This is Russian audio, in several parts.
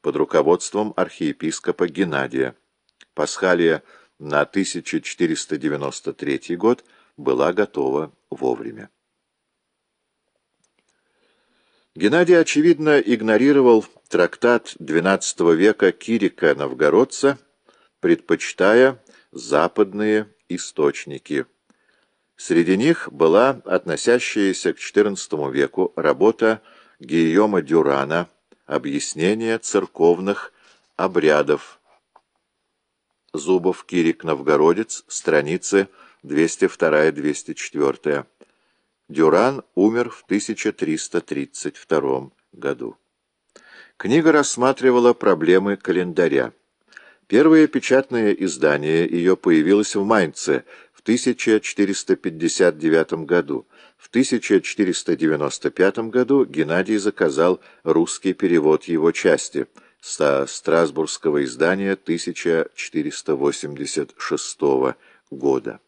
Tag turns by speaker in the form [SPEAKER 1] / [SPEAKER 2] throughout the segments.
[SPEAKER 1] под руководством архиепископа Геннадия. Пасхалия на 1493 год была готова вовремя. Геннадий, очевидно, игнорировал трактат XII века Кирика Новгородца, предпочитая западные источники. Среди них была относящаяся к XIV веку работа Гийома Дюрана «Объяснение церковных обрядов». Зубов Кирик Новгородец, страницы 202-204. Дюран умер в 1332 году. Книга рассматривала проблемы календаря. Первое печатное издание ее появилось в Майнце в 1459 году. В 1495 году Геннадий заказал русский перевод его части со Страсбургского издания 1486 года.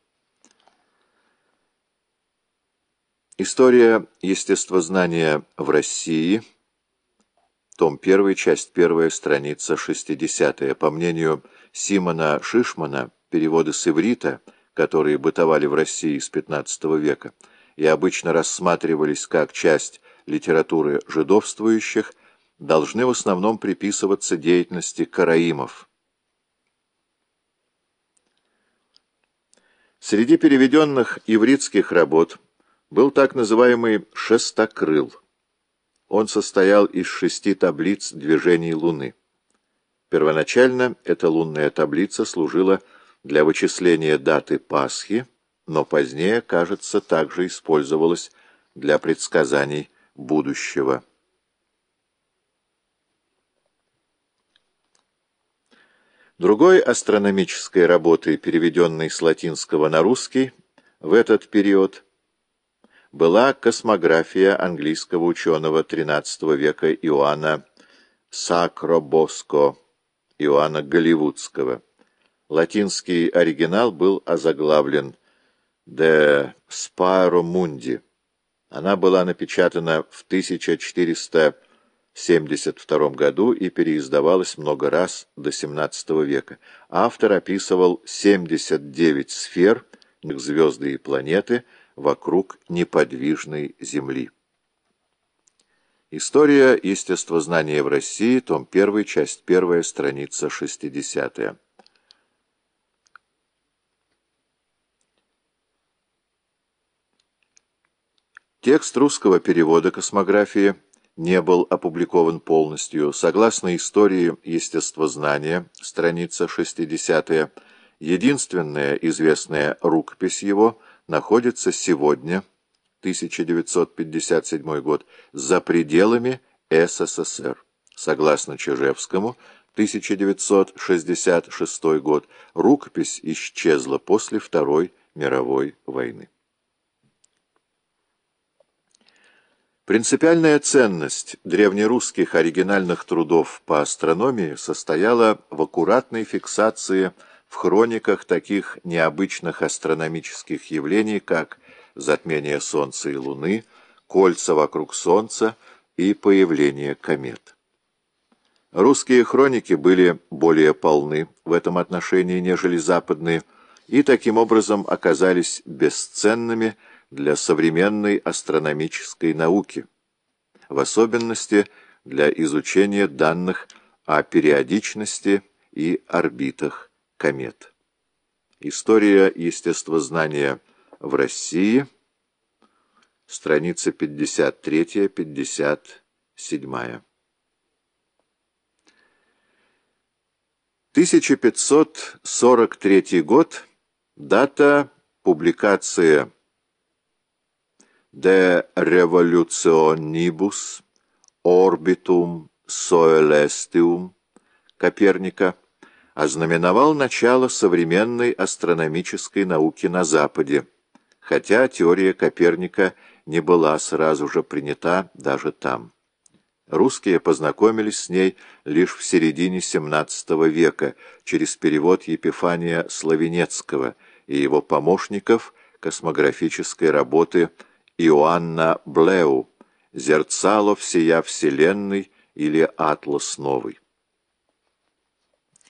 [SPEAKER 1] История естествознания в России, том 1, часть 1, страница 60. По мнению Симона Шишмана, переводы с иврита, которые бытовали в России с XV века и обычно рассматривались как часть литературы жидовствующих, должны в основном приписываться деятельности караимов. Среди переведенных ивритских работ – был так называемый «шестокрыл». Он состоял из шести таблиц движений Луны. Первоначально эта лунная таблица служила для вычисления даты Пасхи, но позднее, кажется, также использовалась для предсказаний будущего. Другой астрономической работой, переведенной с латинского на русский, в этот период – была космография английского ученого XIII века Иоанна Сакробоско, Иоанна Голливудского. Латинский оригинал был озаглавлен «De Spiro Mundi». Она была напечатана в 1472 году и переиздавалась много раз до XVII века. Автор описывал 79 сфер, звезды и планеты – вокруг неподвижной Земли. История естествознания в России, том 1, часть 1, страница 60. Текст русского перевода космографии не был опубликован полностью. Согласно истории естествознания, страница 60, единственная известная рукопись его – находится сегодня, 1957 год, за пределами СССР. Согласно Чижевскому, 1966 год, рукопись исчезла после Второй мировой войны. Принципиальная ценность древнерусских оригинальных трудов по астрономии состояла в аккуратной фиксации в хрониках таких необычных астрономических явлений, как затмение Солнца и Луны, кольца вокруг Солнца и появление комет. Русские хроники были более полны в этом отношении, нежели западные, и таким образом оказались бесценными для современной астрономической науки, в особенности для изучения данных о периодичности и орбитах комет. История естествознания в России, страница 53-57. 1543 год, дата публикации De Revolutionibus Orbitum Soelestium Коперника ознаменовал начало современной астрономической науки на Западе, хотя теория Коперника не была сразу же принята даже там. Русские познакомились с ней лишь в середине XVII века через перевод Епифания Славенецкого и его помощников космографической работы Иоанна Блеу «Зерцало всея Вселенной» или «Атлас новый».